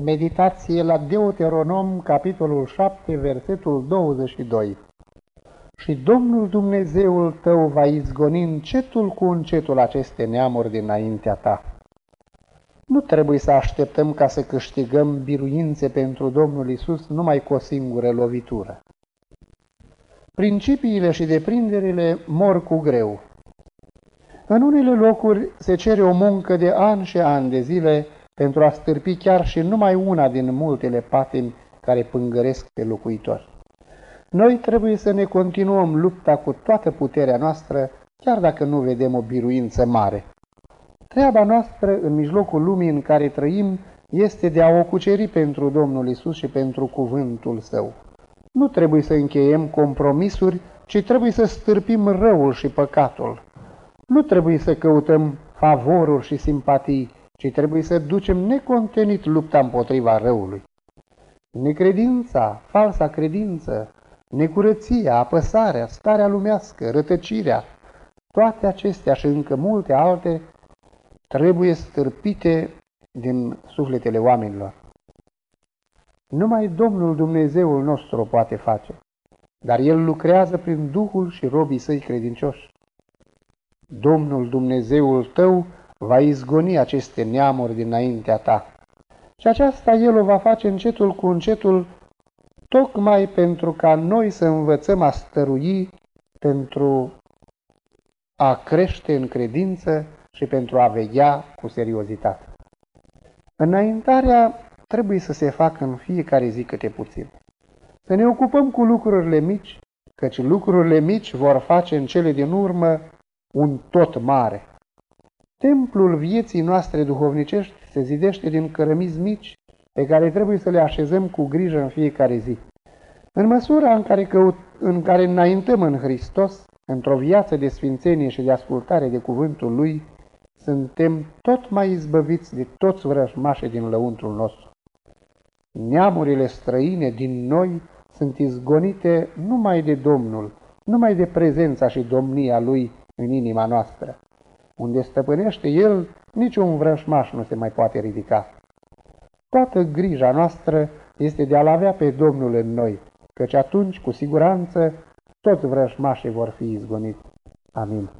Meditație la Deuteronom, capitolul 7, versetul 22 Și Domnul Dumnezeul tău va izgoni încetul cu încetul aceste neamuri dinaintea ta. Nu trebuie să așteptăm ca să câștigăm biruințe pentru Domnul Isus numai cu o singură lovitură. Principiile și deprinderile mor cu greu. În unele locuri se cere o muncă de ani și ani de zile pentru a stârpi chiar și numai una din multele patimi care pângăresc pe locuitori. Noi trebuie să ne continuăm lupta cu toată puterea noastră, chiar dacă nu vedem o biruință mare. Treaba noastră în mijlocul lumii în care trăim este de a o cuceri pentru Domnul Isus și pentru cuvântul Său. Nu trebuie să încheiem compromisuri, ci trebuie să stârpim răul și păcatul. Nu trebuie să căutăm favoruri și simpatii, ci trebuie să ducem necontenit lupta împotriva răului. Necredința, falsa credință, necurăția, apăsarea, starea lumească, rătăcirea, toate acestea și încă multe alte trebuie stârpite din sufletele oamenilor. Numai Domnul Dumnezeul nostru o poate face, dar El lucrează prin Duhul și robii săi credincioși. Domnul Dumnezeul tău va izgoni aceste neamuri dinaintea ta. Și aceasta El o va face încetul cu încetul, tocmai pentru ca noi să învățăm a stărui, pentru a crește în credință și pentru a veghea cu seriozitate. Înaintarea trebuie să se facă în fiecare zi câte puțin. Să ne ocupăm cu lucrurile mici, căci lucrurile mici vor face în cele din urmă un tot mare. Templul vieții noastre duhovnicești se zidește din cărămizi mici pe care trebuie să le așezăm cu grijă în fiecare zi. În măsura în care, căut, în care înaintăm în Hristos, într-o viață de sfințenie și de ascultare de cuvântul Lui, suntem tot mai izbăviți de toți vrăjmașii din lăuntrul nostru. Neamurile străine din noi sunt izgonite numai de Domnul, numai de prezența și domnia Lui în inima noastră. Unde stăpânește El, niciun vrășmaș nu se mai poate ridica. Toată grija noastră este de a-L avea pe Domnul în noi, căci atunci, cu siguranță, toți vrășmașii vor fi izgoniți. Amin.